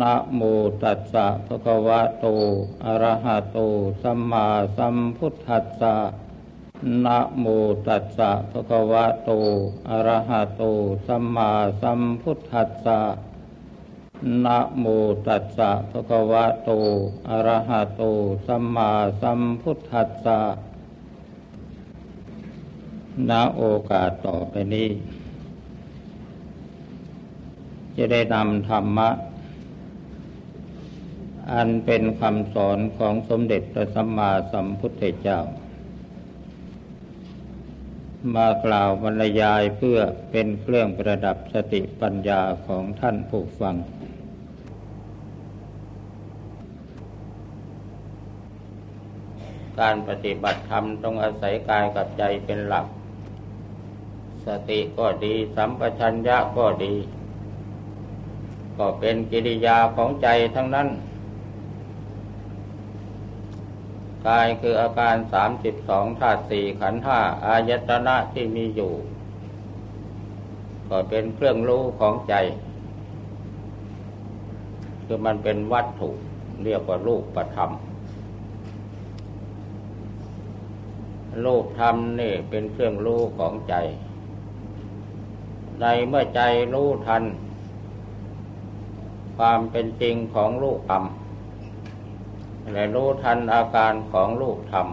นะโมตัสสะภะคะวะโต อะระหะโต สัมมาสัมพุทธัสสะนะโมตัสสะภะคะวะโต อะระหะโต สัมมาสัมพุทธัสสะนะโมตัสสะภะคะวะโต อะระหะโต สัมมาสัมพุทธัสสะณโอกาสต่อไปนี้ จะได้นำธรรมะ อันเป็นคำสอนของสมเด็จพระสัมมาสัมพุทธเจ้า มากล่าวบรรยายเพื่อเป็นเครื่องประดับสติปัญญาของท่านผู้ฟัง การปฏิบัติธรรมต้องอาศัยกายกับใจเป็นหลัก สติก็ดี สัมปชัญญะก็ดี ก็เป็นกิริยาของใจทั้งนั้น กายคืออาการสามสิบสองธาตุสี่ขันธ์ห้าอายตนะที่มีอยู่ ก็เป็นเครื่องรู้ของใจ คือมันเป็นวัตถุ เรียกว่ารูปประธรรมรูปธรรมนี่เป็นเครื่องรู้ของใจ ในเมื่อใจรู้ทัน ความเป็นจริงของรูปธรรม และรู้ทันอาการของลูกธรรม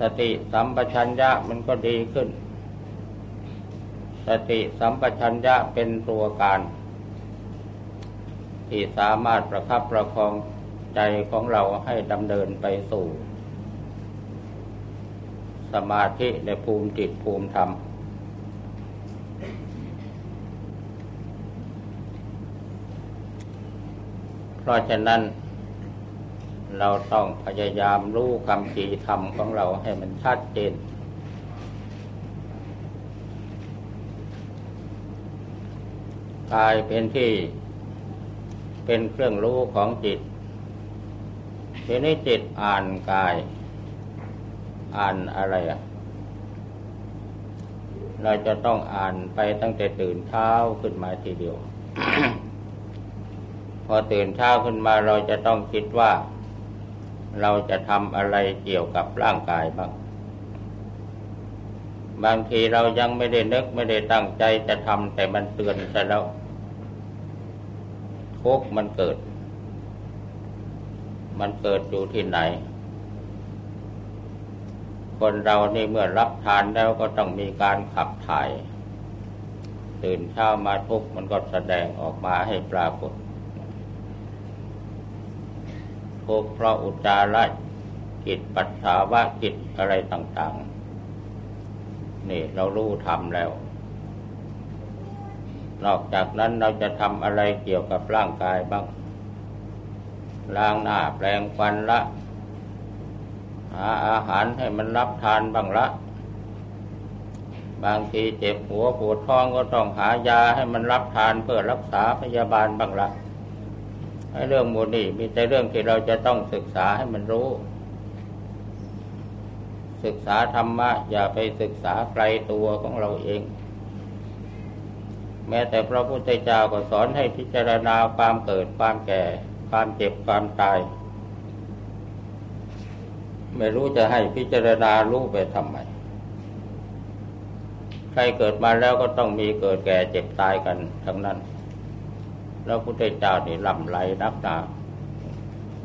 สติสัมปชัญญะมันก็ดีขึ้น สติสัมปชัญญะเป็นตัวการ ที่สามารถประคับประคองใจของเราให้ดำเนินไปสู่ สมาธิในภูมิจิตภูมิธรรมเพราะฉะนั้น เราต้องพยายามรู้คำจีธรรมของเราให้มันชัดเจน กายเป็นที่เป็นเครื่องรู้ของจิตทีนี้จิตอ่านกาย อ่านอะไรอะ เราจะต้องอ่านไปตั้งแต่ตื่นเช้าขึ้นมาทีเดียว พอตื่นเช้าขึ้นมาเราจะต้องคิดว่า เราจะทำอะไรเกี่ยวกับร่างกายบ้าง บางทีเรายังไม่ได้นึกไม่ได้ตั้งใจจะทำแต่มันเตือนซะแล้วทุกมันเกิด มันเกิดอยู่ที่ไหน คนเรานี่เมื่อรับทานแล้วก็ต้องมีการขับถ่าย ตื่นเช้ามาทุกมันก็แสดงออกมาให้ปรากฏ ภคเพราะอุจาระจิตปัสสาวะจิตอะไรต่าง ๆ นี่เรารู้ทำแล้ว นอกจากนั้นเราจะทำอะไรเกี่ยวกับร่างกายบ้าง ล้างหน้าแปลงฟันละ หาอาหารให้มันรับทานบ้างละ บางทีเจ็บหัวปวดท้องก็ต้องหายาให้มันรับทานเพื่อรักษาพยาบาลบ้างละ เรื่องมูนี่มีแต่เรื่องที่เราจะต้องศึกษาให้มันรู้ ศึกษาธรรมะ อย่าไปศึกษาไกลตัวของเราเอง แม้แต่พระพุทธเจ้าก็สอนให้พิจารณาความเกิดความแก่ ความเจ็บความตาย ไม่รู้จะให้พิจารณารู้ไปทำไมใครเกิดมาแล้วก็ต้องมีเกิดแก่เจ็บตายกันทั้งนั้น แล้วพุทธเจ้านี่ลำไรนักหนา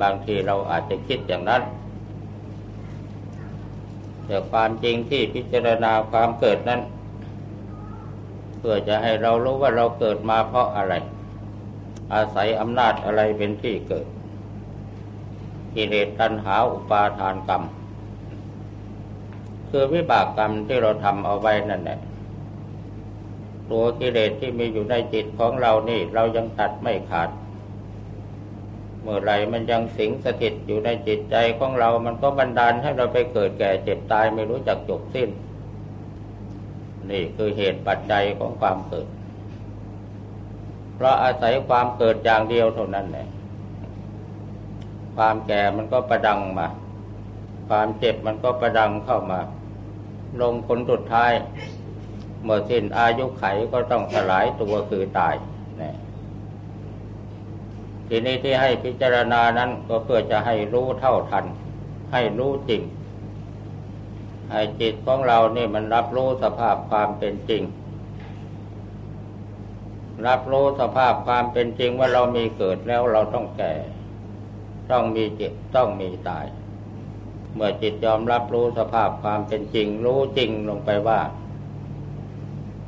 บางทีเราอาจจะคิดอย่างนั้น แต่ความจริงที่พิจารณาความเกิดนั้น เพื่อจะให้เรารู้ว่าเราเกิดมาเพราะอะไร อาศัยอำนาจอะไรเป็นที่เกิดกิเลสตัณหาอุปาทานกรรม คือวิบากกรรมที่เราทำเอาไว้นั่นแหละ ตัวกิเลสที่มีอยู่ในจิตของเรานี่ เรายังตัดไม่ขาด เมื่อไรมันยังสิงสถิตอยู่ในจิตใจของเรา มันก็บันดาลให้เราไปเกิดแก่เจ็บตายไม่รู้จักจบสิ้น นี่คือเหตุปัจจัยของความเกิด เพราะอาศัยความเกิดอย่างเดียวเท่านั้นแหละความแก่มันก็ประดังมา ความเจ็บมันก็ประดังเข้ามา ลงผลสุดท้าย เมื่อสิ้นอายุไขก็ต้องสลายตัวคือตายนะทีนี้ที่ให้พิจารณานั้นก็เพื่อจะให้รู้เท่าทัน ให้รู้จริง ให้จิตของเราเนี่ยมันรับรู้สภาพความเป็นจริง รับรู้สภาพความเป็นจริงว่าเรามีเกิดแล้วเราต้องแก่ ต้องมีเจ็บต้องมีตาย เมื่อจิตยอมรับรู้สภาพความเป็นจริง รู้จริงลงไปว่า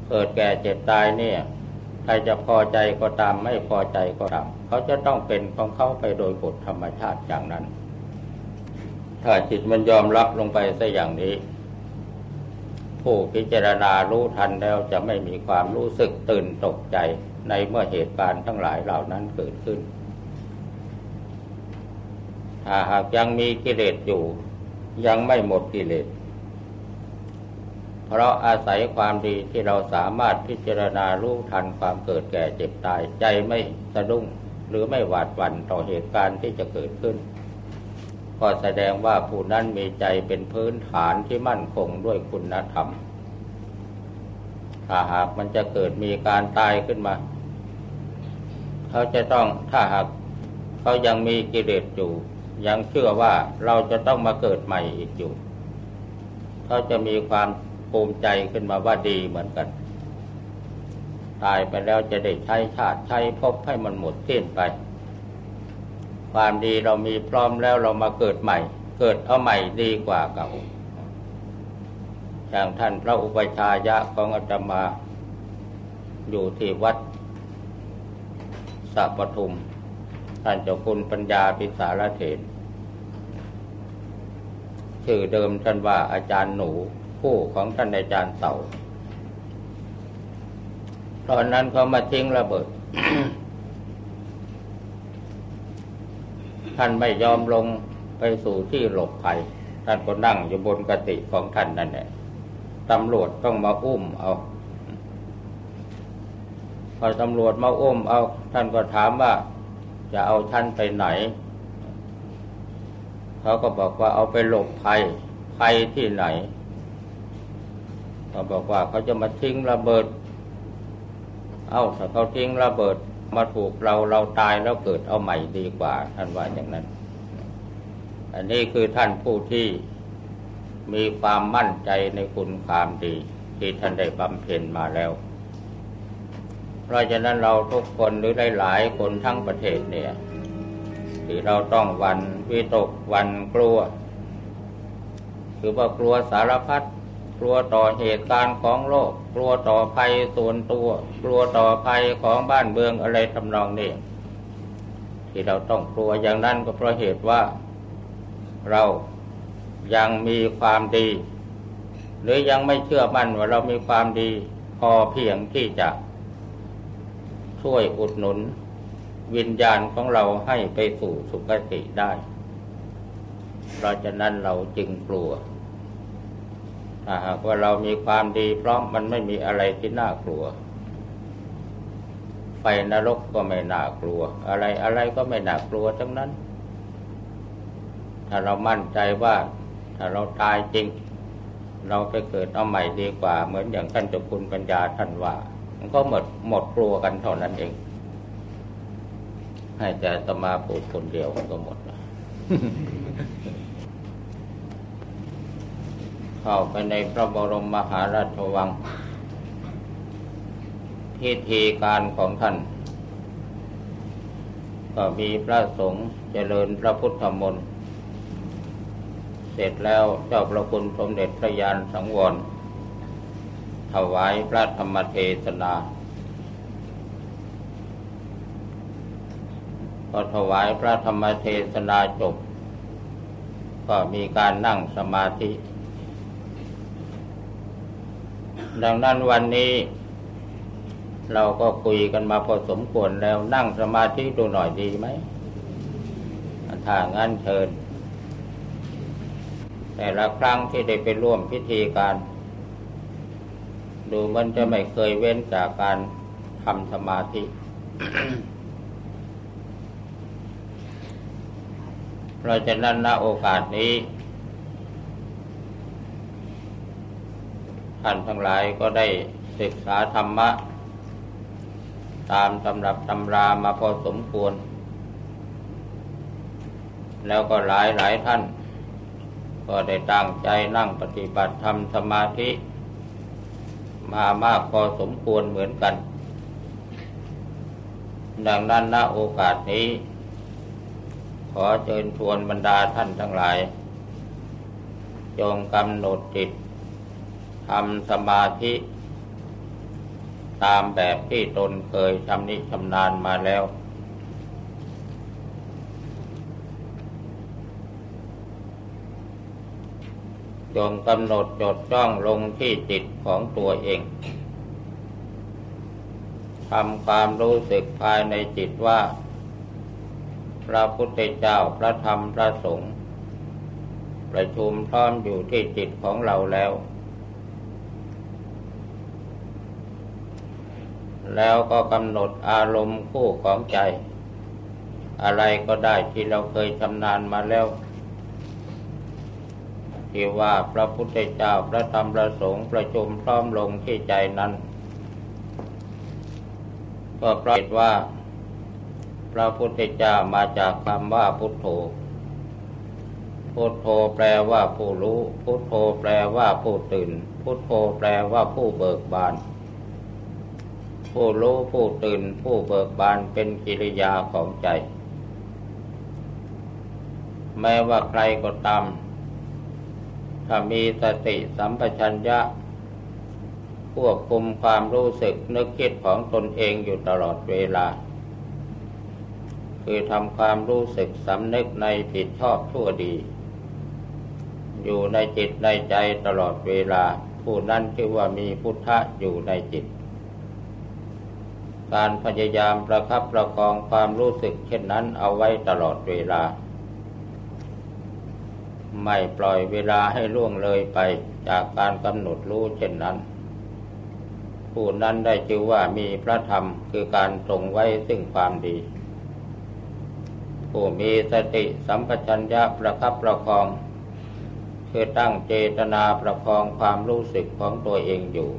เกิดแก่เจ็บตายเนี่ยใครจะพอใจก็ตามไม่พอใจก็ตามเขาจะต้องเป็นของเขาไปโดยกฎธรรมชาติอย่างนั้น ถ้าจิตมันยอมรับลงไปซะอย่างนี้ ผู้พิจารณารู้ทันแล้วจะไม่มีความรู้สึกตื่นตกใจในเมื่อเหตุการณ์ทั้งหลายเหล่านั้นเกิดขึ้น ถ้าหากยังมีกิเลสอยู่ ยังไม่หมดกิเลส ราะอาศัยความดีที่เราสามารถพิจารณารู้ทันความเกิดแก่เจ็บตาย ใจไม่สะดุ้งหรือไม่หวาดหวั่นต่อเหตุการณ์ที่จะเกิดขึ้น ก็แสดงว่าผู้นั้นมีใจเป็นพื้นฐานที่มั่นคงด้วยคุณธรรม ถ้าหากมันจะเกิดมีการตายขึ้นมา เขาจะต้องถ้าหากเขายังมีกิเลสอยู่ ยังเชื่อว่าเราจะต้องมาเกิดใหม่อีกอยู่ เขาจะมีความ ภูมิใจขึ้นมาว่าดีเหมือนกัน ตายไปแล้วจะได้ใช้ชาติใช้พบให้มันหมดสิ้นไป ความดีเรามีพร้อมแล้วเรามาเกิดใหม่ เกิดเอาใหม่ดีกว่าเก่าอย่างท่านพระอุปชายะของอาตมา อยู่ที่วัดสัปทุม ท่านเจ้าคุณปัญญาปิสารเถรชื่อเดิมท่านว่าอาจารย์หนู คู่ของท่านอาจารย์เต่า ตอนนั้นเขามาทิ้งระเบิด ท่านไม่ยอมลงไปสู่ที่หลบภัย ท่านก็นั่งอยู่บนกติของท่านนั่นแหละตำรวจต้องมาอุ้มเอา พอตำรวจมาอุ้มเอา ท่านก็ถามว่า จะเอาท่านไปไหน เขาก็บอกว่าเอาไปหลบภัยภัยที่ไหน เขาบอกว่าเขาจะมาทิ้งระเบิด เอา้าถ้าเขาทิ้งระเบิดมาถูกเราเราตายแล้วเกิดเอาใหม่ดีกว่า ท่านว่าอย่างนั้น อันนี้คือท่านผู้ที่มีความมั่นใจในคุณความดี ที่ท่านได้บำเพ็ญมาแล้ว เพราะฉะนั้นเราทุกคนหรือหลายๆคนทั้งประเทศเนี่ยที่เราต้องวันวิตกวันกลัว คือว่ากลัวสารพัด กลัวต่อเหตุการณ์ของโลก กลัวต่อภัยส่วนตัว กลัวต่อภัยของบ้านเมืองอะไรทำนองนี้ที่เราต้องกลัวอย่างนั้นก็เพราะเหตุว่า เรายังมีความดี หรือยังไม่เชื่อมั่นว่าเรามีความดี พอเพียงที่จะ ช่วยอุดหนุน วิญญาณของเราให้ไปสู่สุคติได้ เพราะฉะนั้นเราจึงกลัว ถ้าหากว่าเรามีความดีพร้อมมันไม่มีอะไรที่น่ากลัว ไฟนรกก็ไม่น่ากลัว อะไรอะไรก็ไม่น่ากลัวทั้งนั้น ถ้าเรามั่นใจว่าถ้าเราตายจริง เราไปเกิดเอาใหม่ดีกว่า เหมือนอย่างท่านเจ้าคุณปัญญาท่านว่า มันก็หมดหมดกลัวกันเท่านั้นเอง ให้แต่ตมาพูดคนเดียวก็หมด เข้าไปในพระบรมมหาราชวัง พิธีการของท่าน ก็มีพระสงฆ์เจริญพระพุทธมนต์ เสร็จแล้วเจ้าประคุณสมเด็จพระยานสังวร ถวายพระธรรมเทศนาพอถวายพระธรรมเทศนาจบ ก็มีการนั่งสมาธิ ดังนั้นวันนี้ เราก็คุยกันมาพอสมควรแล้วนั่งสมาธิดูหน่อยดีไหมถ้างั้นเชิญ แต่ละครั้งที่ได้ไปร่วมพิธีการ ดูมันจะไม่เคยเว้นจากการทำสมาธิ เพราะฉะนั้นณโอกาสนี้ ท่านทั้งหลายก็ได้ศึกษาธรรมะ ตามตำรับตำรามาพอสมควร แล้วก็หลายหลายท่าน ก็ได้ตั้งใจนั่งปฏิบัติทำสมาธิ มามากพอสมควรเหมือนกัน ดังนั้นณโอกาสนี้ ขอเชิญชวนบรรดาท่านทั้งหลาย จงกำหนดจิต ทำสมาธิ ตามแบบที่ตนเคยชำนิชำนาญมาแล้ว จงกำหนดจดจ้องลงที่จิตของตัวเองทำความรู้สึกภายในจิตว่า พระพุทธเจ้าพระธรรมพระสงฆ์ประชุมพร้อมอยู่ที่จิตของเราแล้ว แล้วก็กำหนดอารมณ์คู่ของใจ อะไรก็ได้ที่เราเคยชำนาญมาแล้วที่ว่าพระพุทธเจ้าพระธรรมพระสงฆ์ประชุมพร้อมลงที่ใจนั้น ก็เพราะว่า พระพุทธเจ้ามาจากคำว่าพุทโธพุทโธแปลว่าผู้รู้ พุทโธแปลว่าผู้ตื่น พุทโธแปลว่าผู้เบิกบาน ผู้รู้ผู้ตื่นผู้เบิกบานเป็นกิริยาของใจ แม้ว่าใครก็ตาม ถ้ามีสติสัมปชัญญะ ควบคุมความรู้สึกนึกคิดของตนเองอยู่ตลอดเวลา คือทำความรู้สึกสำนึกในผิดชอบชั่วดี อยู่ในจิตในใจตลอดเวลา ผู้นั้นชื่อว่ามีพุทธะอยู่ในจิต การพยายามประคับประคองความรู้สึกเช่นนั้นเอาไว้ตลอดเวลา ไม่ปล่อยเวลาให้ล่วงเลยไปจากการกำหนดรู้เช่นนั้น ผู้นั้นได้ชื่อว่ามีพระธรรมคือการทรงไว้ซึ่งความดี ผู้มีสติสัมปชัญญะประคับประคอง คือตั้งเจตนาประคองความรู้สึกของตัวเองอยู่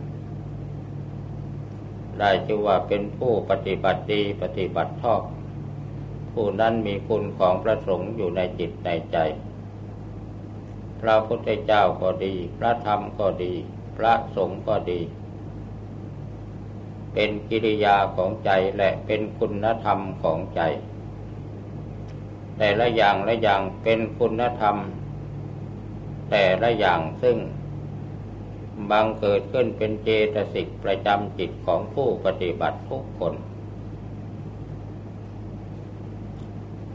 ได้ชื่อว่าเป็นผู้ปฏิบัติดีปฏิบัติชอบ ผู้นั้นมีคุณของพระสงฆ์อยู่ในจิตในใจ พระพุทธเจ้าก็ดี พระธรรมก็ดี พระสงฆ์ก็ดี เป็นกิริยาของใจและเป็นคุณธรรมของใจ แต่ละอย่างละอย่างเป็นคุณธรรม แต่ละอย่างซึ่ง บางเกิดขึ้นเป็นเจตสิกประจำจิตของผู้ปฏิบัติทุกคน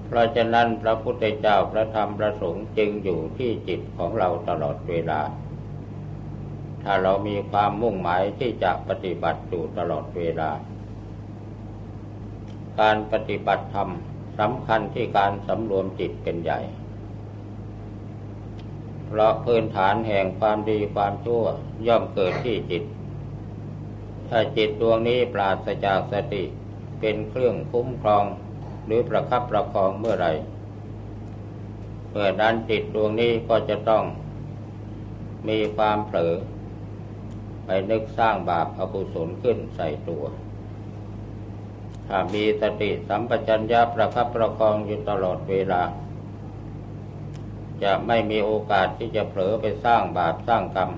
เพราะฉะนั้นพระพุทธเจ้าพระธรรมพระสงฆ์จึงอยู่ที่จิตของเราตลอดเวลา ถ้าเรามีความมุ่งหมายที่จะปฏิบัติอยู่ตลอดเวลา การปฏิบัติธรรมสำคัญที่การสำรวมจิตเป็นใหญ่ เพราะพื้นฐานแห่งความดีความชั่วย่อมเกิดที่จิต ถ้าจิตดวงนี้ปราศจากสติ เป็นเครื่องคุ้มครองหรือประคับประคองเมื่อไรเมื่อนั้นจิตดวงนี้ก็จะต้องมีความเผลอไปนึกสร้างบาปอกุศลขึ้นใส่ตัว ถ้ามีสติสัมปชัญญะประคับประคองอยู่ตลอดเวลา จะไม่มีโอกาสที่จะเผลอไปสร้างบาปสร้างกรรม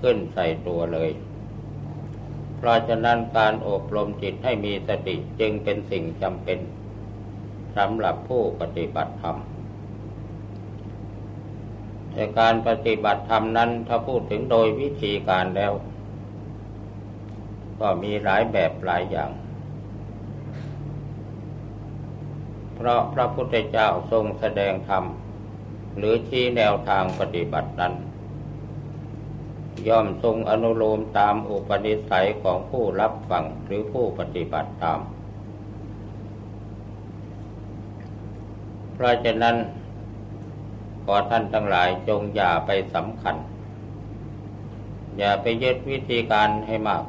ขึ้นใส่ตัวเลย เพราะฉะนั้นการอบรมจิตให้มีสติจึงเป็นสิ่งจำเป็นสำหรับผู้ปฏิบัติธรรมแต่การปฏิบัติธรรมนั้นถ้าพูดถึงโดยวิธีการแล้ว ก็มีหลายแบบหลายอย่าง เพราะพระพุทธเจ้าทรงแสดงธรรม หรือชี้แนวทางปฏิบัตินั้น ย่อมทรงอนุโลมตามอุปนิสัยของผู้รับฟังหรือผู้ปฏิบัติตาม เพราะฉะนั้น ขอท่านทั้งหลายจงอย่าไปสำคัญ อย่าไปยึดวิธีการให้มาก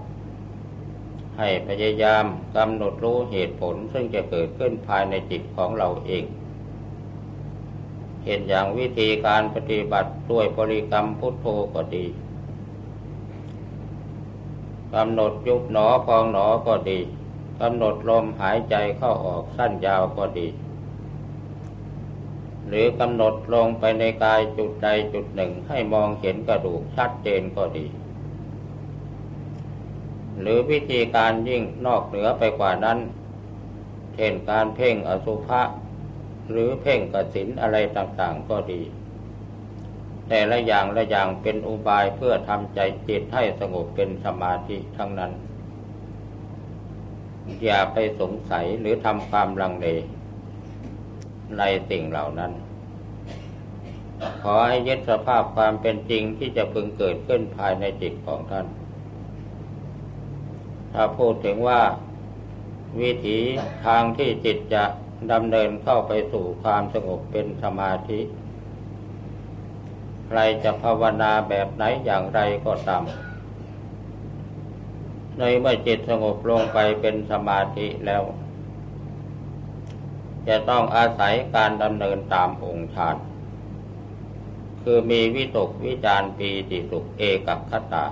ให้พยายามกำหนดรู้เหตุผลซึ่งจะเกิดขึ้นภายในจิตของเราเอง เห็นอย่างวิธีการปฏิบัติด้วยบริกรรมพุทโธก็ดีกำหนดยุบหนอพองหนอก็ดีกำหนดลมหายใจเข้าออกสั้นยาวก็ดี หรือกำหนดลงไปในกายจุดใดจุดหนึ่งให้มองเห็นกระดูกชัดเจนก็ดี หรือวิธีการยิ่งนอกเหนือไปกว่านั้น เช่นการเพ่งอสุภะ หรือเพ่งกสินอะไรต่างๆก็ดี แต่ละอย่างละอย่างเป็นอุบายเพื่อทำใจจิตให้สงบเป็นสมาธิทั้งนั้น อย่าไปสงสัยหรือทำความลังเลในสิ่งเหล่านั้น ขอให้ยึดสภาพความเป็นจริงที่จะพึงเกิดขึ้นภายในจิตของท่าน ถ้าพูดถึงว่าวิถีทางที่จิตจะ ดำเนินเข้าไปสู่ความสงบเป็นสมาธิ ใครจะภาวนาแบบไหนอย่างไรก็ตามในเมื่อจิตสงบลงไปเป็นสมาธิแล้ว จะต้องอาศัยการดำเนินตามองค์ฌานคือมีวิตกวิจารปีติสุขเอกับคตา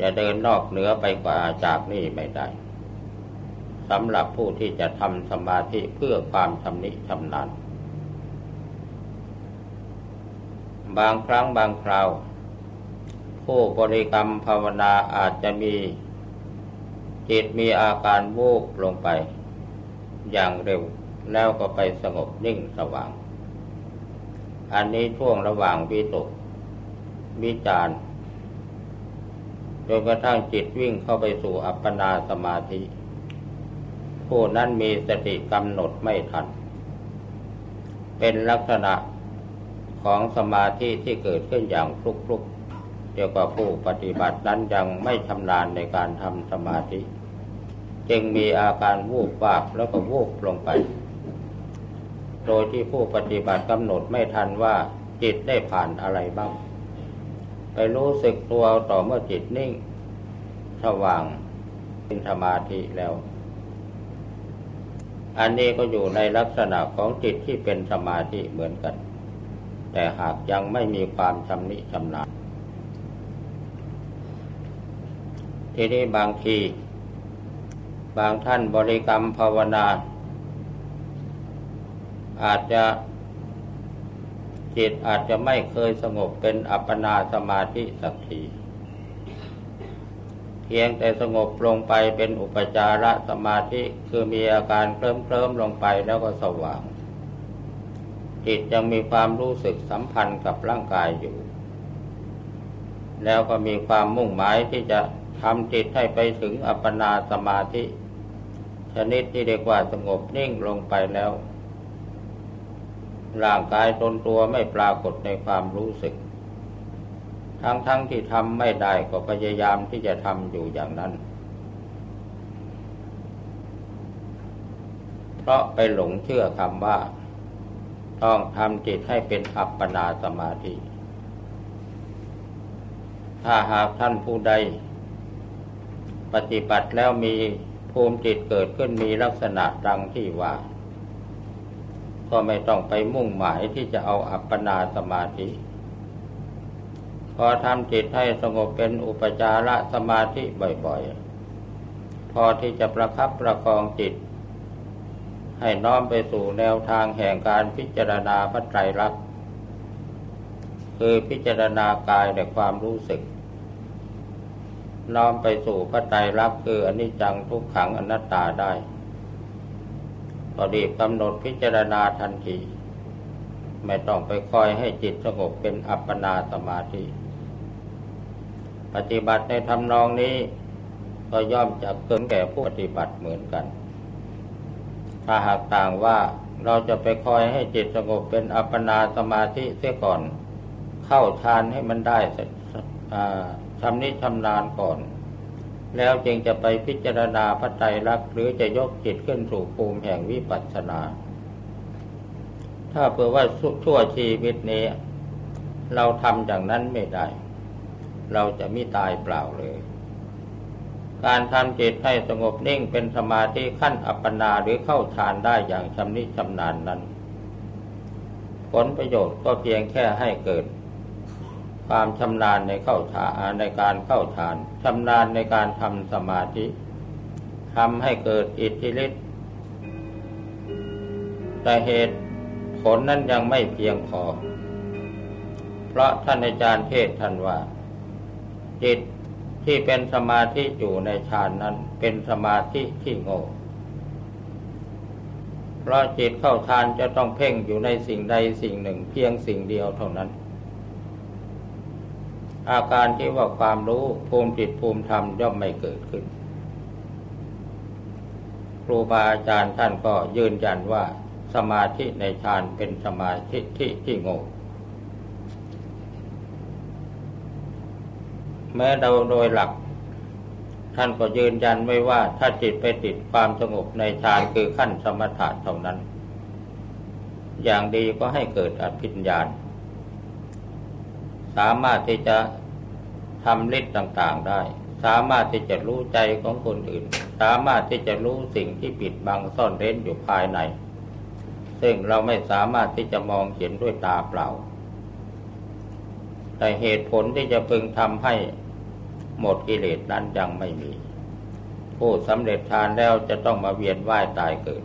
จะเดินนอกเหนือไปกว่าจากนี้ไม่ได้ สำหรับผู้ที่จะทำสมาธิเพื่อความชำนิชำนาญบางครั้งบางคราว ผู้บริกรรมภาวนาอาจจะมีจิตมีอาการวูบลงไป อย่างเร็วแล้วก็ไปสงบนิ่งสว่าง อันนี้ช่วงระหว่างวิตกวิจารจนกระทั่งจิตวิ่งเข้าไปสู่อัปปนาสมาธิ ผู้นั้นมีสติกำหนดไม่ทัน เป็นลักษณะของสมาธิที่เกิดขึ้นอย่างฟลุกๆเดียวกับผู้ปฏิบัตินั้นยังไม่ชำนาญในการทำสมาธิ จึงมีอาการวูบวาบแล้วก็วูบลงไป โดยที่ผู้ปฏิบัติกำหนดไม่ทันว่าจิตได้ผ่านอะไรบ้าง ไปรู้สึกตัวต่อเมื่อจิตนิ่งสว่างเป็นสมาธิแล้ว อันนี้ก็อยู่ในลักษณะของจิตที่เป็นสมาธิเหมือนกัน แต่หากยังไม่มีความชำนิชำนาญทีนี้บางที บางท่านบริกรรมภาวนา อาจจะจิตอาจจะไม่เคยสงบเป็นอัปปนาสมาธิสักที เพียงแต่สงบลงไปเป็นอุปจารสมาธิคือมีอาการเคลิ้มเคลิ้มลงไปแล้วก็สว่าง จิตยังมีความรู้สึกสัมพันธ์กับร่างกายอยู่ แล้วก็มีความมุ่งหมายที่จะทำจิตให้ไปถึงอัปปนาสมาธิ ชนิดที่เรียกว่าสงบนิ่งลงไปแล้ว ร่างกายตนตัวไม่ปรากฏในความรู้สึก ทั้งๆทที่ทำไม่ได้ก็พยายามที่จะทำอยู่อย่างนั้น เพราะไปหลงเชื่อคำว่า ต้องทำจิตให้เป็นอัปปนาสมาธิ ถ้าหากท่านผู้ใด ปฏิบัติแล้วมีภูมิจิตเกิดขึ้นมีลักษณะดังที่ว่า ก็ไม่ต้องไปมุ่งหมายที่จะเอาอัปปนาสมาธิ พอทำจิตให้สงบเป็นอุปจารสมาธิบ่อยๆ พอที่จะประคับประคองจิต ให้น้อมไปสู่แนวทางแห่งการพิจารณาพระไตรลักษณ์คือพิจารณากายในความรู้สึก น้อมไปสู่พระไตรลักษณ์คืออนิจจังทุกขังอนัตตาได้ก็รีบกำหนดพิจารณาทันที ไม่ต้องไปคอยให้จิตสงบเป็นอัปปนาสมาธิ ปฏิบัติในทำนองนี้ ก็ย่อมจะเกินแก่ผู้ปฏิบัติเหมือนกัน ถ้าหากต่างว่าเราจะไปคอยให้จิตสงบเป็นอัปปนาสมาธิเสียก่อน เข้าฌานให้มันได้ชำนิชำนาญก่อน แล้วจึงจะไปพิจารณาพระไตรลักษณ์หรือจะยกจิตขึ้นสู่ภูมิแห่งวิปัสสนา ถ้าเผื่อว่าชั่วชีวิตนี้ เราทำอย่างนั้นไม่ได้ เราจะไม่ตายเปล่าเลย การทำจิตให้สงบนิ่งเป็นสมาธิขั้นอัปปนาหรือเข้าฌานได้อย่างชำนิชำนาญนั้น ผลประโยชน์ก็เพียงแค่ให้เกิด ความชำนาญในเข้าฌานในการเข้าฌานชำนาญในการทำสมาธิทำให้เกิดอิทธิฤทธิ์แต่เหตุผลนั้นยังไม่เพียงพอ เพราะท่านอาจารย์เทศท่านว่า จิตที่เป็นสมาธิอยู่ในฌานนั้นเป็นสมาธิที่โง่เพราะจิตเข้าฌานจะต้องเพ่งอยู่ในสิ่งใดสิ่งหนึ่งเพียงสิ่งเดียวเท่านั้น อาการที่ว่าความรู้ภูมิจิตภูมิธรรมย่อมไม่เกิดขึ้น ครูบาอาจารย์ท่านก็ยืนยันว่าสมาธิในฌานเป็นสมาธิที่ที่โง่ แม้เราโดยหลัก ท่านก็ยืนยันไว้ว่าถ้าจิตไปติดความสงบในฌานคือขั้นสมถะเท่านั้น อย่างดีก็ให้เกิดอภิญญาณ สามารถที่จะทำฤทธิ์ต่างๆได้ สามารถที่จะรู้ใจของคนอื่น สามารถที่จะรู้สิ่งที่ปิดบังซ่อนเร้นอยู่ภายใน ซึ่งเราไม่สามารถที่จะมองเห็นด้วยตาเปล่า แต่เหตุผลที่จะพึงทำให้ หมดกิเลสนั้นยังไม่มี ผู้สำเร็จฌานแล้วจะต้องมาเวียนว่ายตายเกิด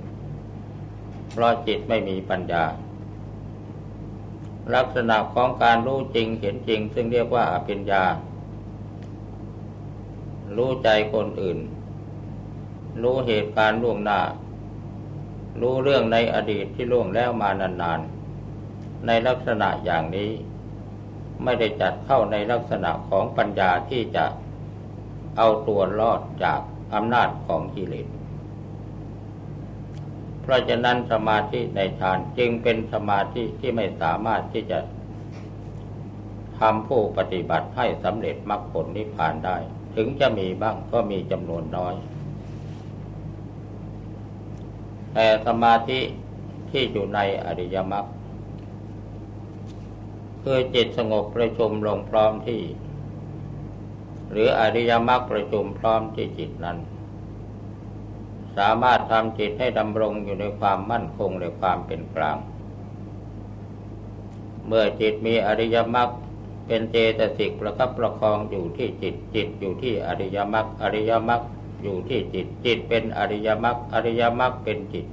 เพราะจิตไม่มีปัญญา ลักษณะของการรู้จริงเห็นจริง ซึ่งเรียกว่าอภิญญา รู้ใจคนอื่น รู้เหตุการณ์ล่วงหน้า รู้เรื่องในอดีตที่ล่วงแล้วมานานๆ ในลักษณะอย่างนี้ไม่ได้จัดเข้าในลักษณะของปัญญาที่จะ เอาตัวรอดจากอำนาจของกิเลส เพราะฉะนั้นสมาธิในฌานจึงเป็นสมาธิที่ไม่สามารถที่จะทำผู้ปฏิบัติให้สำเร็จมรรคผลนิพพานได้ ถึงจะมีบ้างก็มีจำนวนน้อย แต่สมาธิที่อยู่ในอริยมรรคคือจิตสงบประชุมลงพร้อมที่ หรืออริยมรรคประชุมพร้อมที่จิตนั้น สามารถทำจิตให้ดำรงอยู่ในความมั่นคงในความเป็นกลาง เมื่อจิตมีอริยมรรคเป็นเจตสิกประคับประคองอยู่ที่จิตจิตอยู่ที่อริยมรรคอริยมรรคอยู่ที่จิตจิตเป็นอริยมรรคอริยมรรคเป็นจิต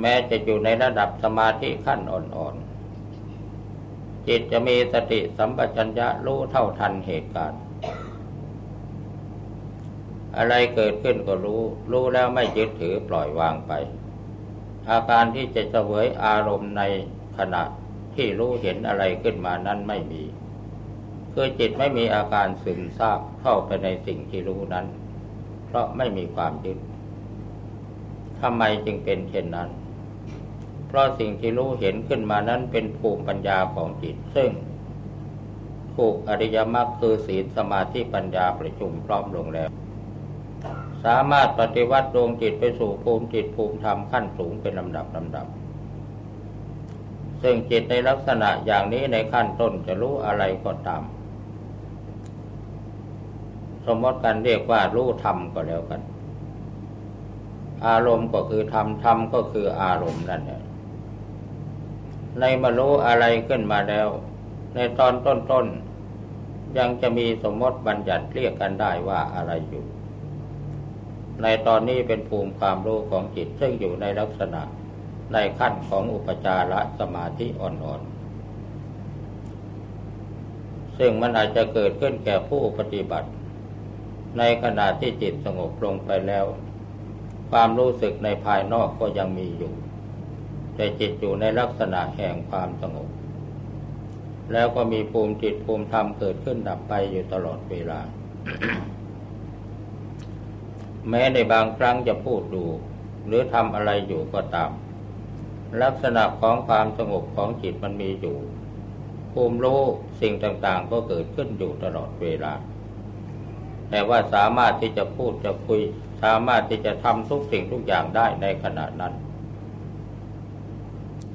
แม้จะอยู่ในระดับสมาธิขั้นอ่อน จิตจะมีสติสัมปชัญญะรู้เท่าทันเหตุการณ์ อะไรเกิดขึ้นก็รู้ รู้แล้วไม่ยึดถือปล่อยวางไป อาการที่จะเสวยอารมณ์ในขณะที่รู้เห็นอะไรขึ้นมานั้นไม่มี คือจิตไม่มีอาการซึมซาบเข้าไปในสิ่งที่รู้นั้น เพราะไม่มีความยึดทำไมจึงเป็นเช่นนั้น ราะสิ่งที่รู้เห็นขึ้นมานั้นเป็นภูมิปัญญาของจิต ซึ่งถูกอริยมรรคคือศีลสมาธิปัญญาประชุมพร้อมลงแล้ว สามารถปฏิวัติดวงจิตไปสู่ภูมิจิตภูมิธรรมขั้นสูงเป็นลำดับลำดับ ซึ่งจิตในลักษณะอย่างนี้ในขั้นต้นจะรู้อะไรก็ตาม สมมติกันเรียกว่ารู้ธรรมก็แล้วกันอารมณ์ก็คือธรรม ธรรมก็คืออารมณ์นั่นแหละ ในมารู้อะไรขึ้นมาแล้ว ในตอนต้นๆยังจะมีสมมติบัญญัติเรียกกันได้ว่าอะไรอยู่ ในตอนนี้เป็นภูมิความรู้ของจิตซึ่งอยู่ในลักษณะในขั้นของอุปจารสมาธิอ่อนๆ ซึ่งมันอาจจะเกิดขึ้นแก่ผู้ปฏิบัติ ในขณะที่จิตสงบลงไปแล้ว ความรู้สึกในภายนอกก็ยังมีอยู่ แต่จิตอยู่ในลักษณะแห่งความสงบ แล้วก็มีภูมิจิตภูมิธรรมเกิดขึ้นดับไปอยู่ตลอดเวลา แม้ในบางครั้งจะพูดดู หรือทำอะไรอยู่ก็ตาม ลักษณะของความสงบของจิตมันมีอยู่ ภูมิรู้สิ่งต่างๆ ก็เกิดขึ้นอยู่ตลอดเวลา แต่ว่าสามารถที่จะพูดจะคุย สามารถที่จะทำทุกสิ่งทุกอย่างได้ในขณะนั้น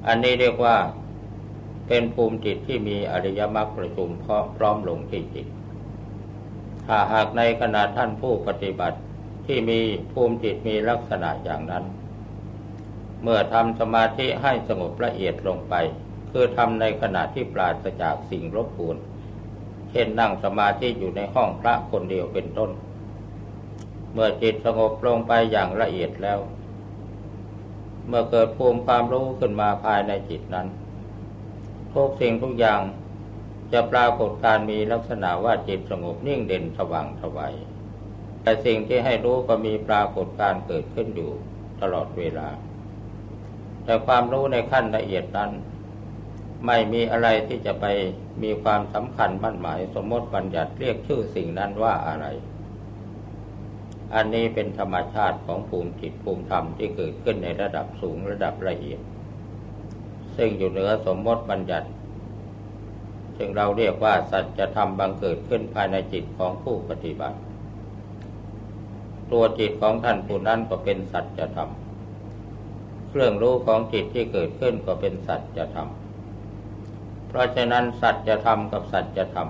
อันนี้เรียกว่าเป็นภูมิจิตที่มีอริยมรรคประชุมพร้อมลงที่จิตถ้าหากในขณะท่านผู้ปฏิบัติที่มีภูมิจิตมีลักษณะอย่างนั้น เมื่อทำสมาธิให้สงบละเอียดลงไป คือทำในขณะที่ปราศจากสิ่งรบกวนเช่นนั่งสมาธิอยู่ในห้องพระคนเดียวเป็นต้น เมื่อจิตสงบลงไปอย่างละเอียดแล้ว เมื่อเกิดภูมิความรู้ขึ้นมาภายในจิตนั้น ทุกสิ่งทุกอย่างจะปรากฏการมีลักษณะว่าจิตสงบนิ่งเด่นสว่างถวายแต่สิ่งที่ให้รู้ก็มีปรากฏการเกิดขึ้นอยู่ตลอดเวลา แต่ความรู้ในขั้นละเอียดนั้น ไม่มีอะไรที่จะไปมีความสำคัญมั่นหมายสมมติบัญญัติเรียกชื่อสิ่งนั้นว่าอะไร อันนี้เป็นธรรมชาติของภูมิจิตภูมิธรรมที่เกิดขึ้นในระดับสูงระดับละเอียด ซึ่งอยู่เหนือสมมติบัญญัติ ซึ่งเราเรียกว่าสัจธรรมบังเกิดขึ้นภายในจิตของผู้ปฏิบัติ ตัวจิตของท่านผู้นั้นก็เป็นสัจธรรมเครื่องรู้ของจิตที่เกิดขึ้นก็เป็นสัจธรรมเพราะฉะนั้นสัจธรรมกับสัจธรรม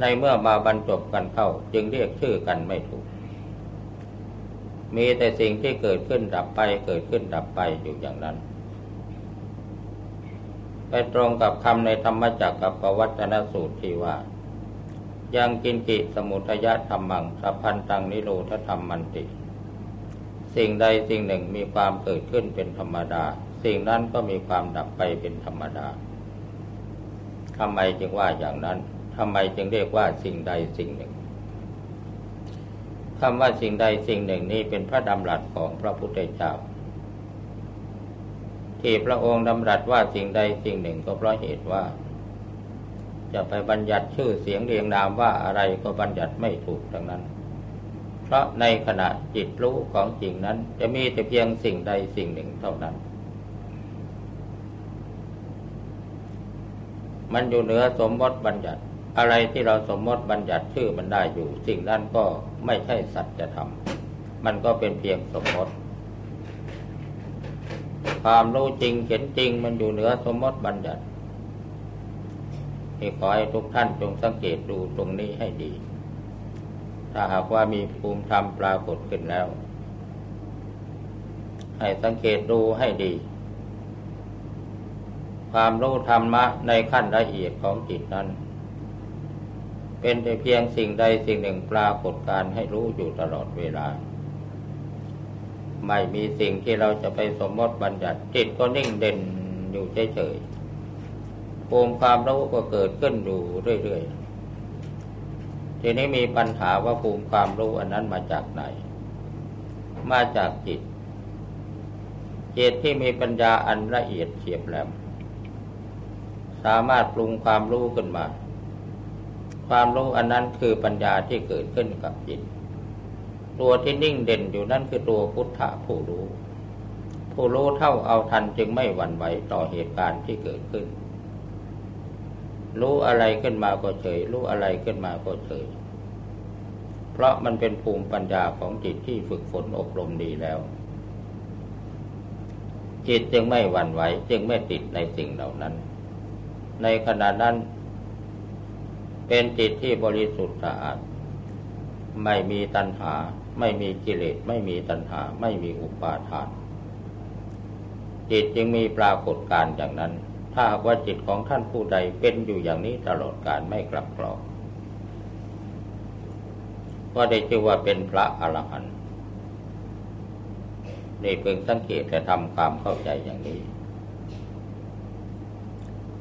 ในเมื่อมาบรรจบกันเข้าจึงเรียกชื่อกันไม่ถูก มีแต่สิ่งที่เกิดขึ้นดับไป เกิดขึ้นดับไปอยู่อย่างนั้น ไปตรงกับคำในธรรมจักรกับปวัตนสูตรที่ว่า ยังกินกิสมุทยะธรรมังสัพพันตังนิโรธธรรมมันติ สิ่งใดสิ่งหนึ่งมีความเกิดขึ้นเป็นธรรมดา สิ่งนั้นก็มีความดับไปเป็นธรรมดาทำไมจึงว่าอย่างนั้นทำไมจึงเรียกว่าสิ่งใดสิ่งหนึ่ง คำว่าสิ่งใดสิ่งหนึ่งนี้เป็นพระดำรัสของพระพุทธเจ้า ที่พระองค์ดำรัสว่าสิ่งใดสิ่งหนึ่งก็เพราะเหตุว่า จะไปบัญญัติชื่อเสียงเรียงนามว่าอะไรก็บัญญัติไม่ถูกทั้งนั้น เพราะในขณะจิตรู้ของจริงนั้น จะมีแต่เพียงสิ่งใดสิ่งหนึ่งเท่านั้น มันอยู่เหนือสมมติบัญญัติ อะไรที่เราสมมติบัญญัติชื่อมันได้อยู่ สิ่งนั้นก็ไม่ใช่สัจธรรม มันก็เป็นเพียงสมมติ ความรู้จริงเห็นจริงมันอยู่เหนือสมมติบัญญัติที่ขอให้ทุกท่านจงสังเกตดูตรงนี้ให้ดี ถ้าหากว่ามีภูมิธรรมปรากฏขึ้นแล้ว ให้สังเกตดูให้ดี ความรู้ธรรมะในขั้นละเอียดของจิตนั้น เป็นแต่เพียงสิ่งใดสิ่งหนึ่งปรากฏการให้รู้อยู่ตลอดเวลา ไม่มีสิ่งที่เราจะไปสมมติบัญญัติจิตก็นิ่งเด่นอยู่เฉยๆภูมิความรู้ก็เกิดขึ้นอยู่เรื่อยๆ ทีนี้มีปัญหาว่าภูมิความรู้อันนั้นมาจากไหน มาจากจิต จิตที่มีปัญญาอันละเอียดเฉียบแหลม สามารถปรุงความรู้ขึ้นมา ความรู้อันนั้นคือปัญญาที่เกิดขึ้นกับจิต ตัวที่นิ่งเด่นอยู่นั่นคือตัวพุทธะผู้รู้ ผู้รู้เท่าเอาทันจึงไม่หวั่นไหวต่อเหตุการณ์ที่เกิดขึ้น รู้อะไรขึ้นมาก็เฉย รู้อะไรขึ้นมาก็เฉย เพราะมันเป็นภูมิปัญญาของจิตที่ฝึกฝนอบรมดีแล้ว จิตจึงไม่หวั่นไหวจึงไม่ติดในสิ่งเหล่านั้น ในขณะนั้น เป็นจิตที่บริสุทธิ์สะอาด ไม่มีตัณหา ไม่มีกิเลส ไม่มีตัณหา ไม่มีอุปาทาน จิตจึงมีปรากฏการอย่างนั้น ถ้าหากว่าจิตของท่านผู้ใดเป็นอยู่อย่างนี้ตลอดการไม่กลับกรอกก็ได้ชื่อว่าเป็นพระอรหันต์นี่เพิ่งสังเกตและทำความเข้าใจอย่างนี้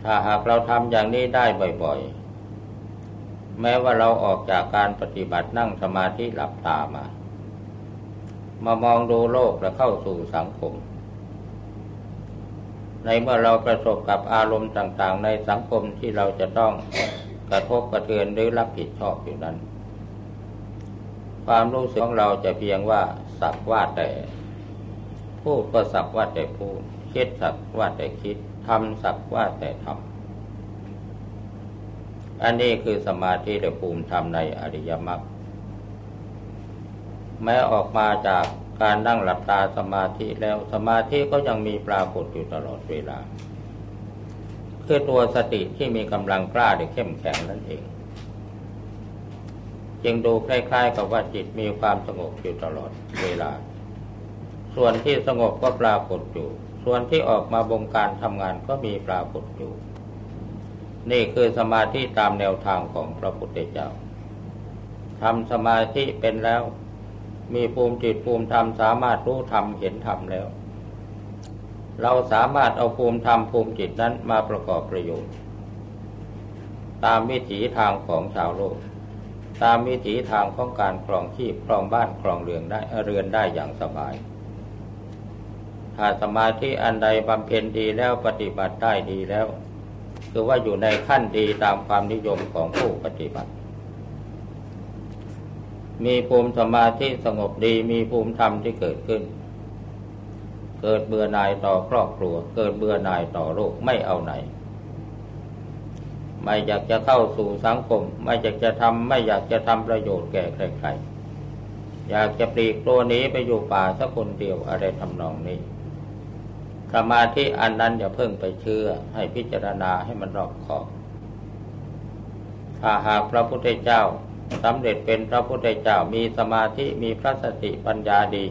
ถ้าหากเราทำอย่างนี้ได้บ่อย ๆ แม้ว่าเราออกจากการปฏิบัตินั่งสมาธิหลับตามามามองดูโลกและเข้าสู่สังคม ในเมื่อเราประสบกับอารมณ์ต่าง ๆ ในสังคมที่เราจะต้องกระทบกระเทือนหรือรับผิดชอบอยู่นั้น ความรู้สึกของเราจะเพียงว่าสักว่าแต่ พูดก็สักว่าแต่พูด คิดสักว่าแต่คิดทำสักว่าแต่ทำ อันนี้คือสมาธิและภูมิธรรมในอริยมรรคแม้ออกมาจากการนั่งหลับตาสมาธิแล้วสมาธิก็ยังมีปรากฏอยู่ตลอดเวลา คือตัวสติที่มีกำลังกล้าได้เข้มแข็งนั่นเอง จึงดูคล้ายๆ กับว่าจิตมีความสงบอยู่ตลอดเวลา ส่วนที่สงบก็ปรากฏอยู่ ส่วนที่ออกมาบงการทำงานก็มีปรากฏอยู่ นี่คือสมาธิตามแนวทางของพระพุทธเจ้าทำสมาธิเป็นแล้ว มีภูมิจิตภูมิธรรมสามารถรู้ธรรมเห็นธรรมแล้ว เราสามารถเอาภูมิธรรมภูมิจิตนั้นมาประกอบประโยชน์ ตามวิถีทางของชาวโลก ตามวิถีทางของการครองชีพครองบ้านครองเรือนได้เรือนได้อย่างสบายถ้าสมาธิอันใดบำเพ็ญดีแล้วปฏิบัติได้ดีแล้ว คือว่าอยู่ในขั้นดีตามความนิยมของผู้ปฏิบัติ มีภูมิสมาธิสงบดีมีภูมิธรรมที่เกิดขึ้น เกิดเบื่อหน่ายต่อครอบครัว เกิดเบื่อหน่ายต่อโลกไม่เอาไหน ไม่อยากจะเข้าสู่สังคม ไม่อยากจะทำไม่อยากจะทำประโยชน์แก่ใครๆอยากจะปลีกตัวนี้ไปอยู่ป่าสักคนเดียวอะไรทำนองนี้ สมาธิอันนั้นอย่าเพิ่งไปเชื่อให้พิจารณาให้มันรอบขอบ ถ้าหากพระพุทธเจ้าสำเร็จเป็นพระพุทธเจ้ามีสมาธิมีพระสติปัญญาดี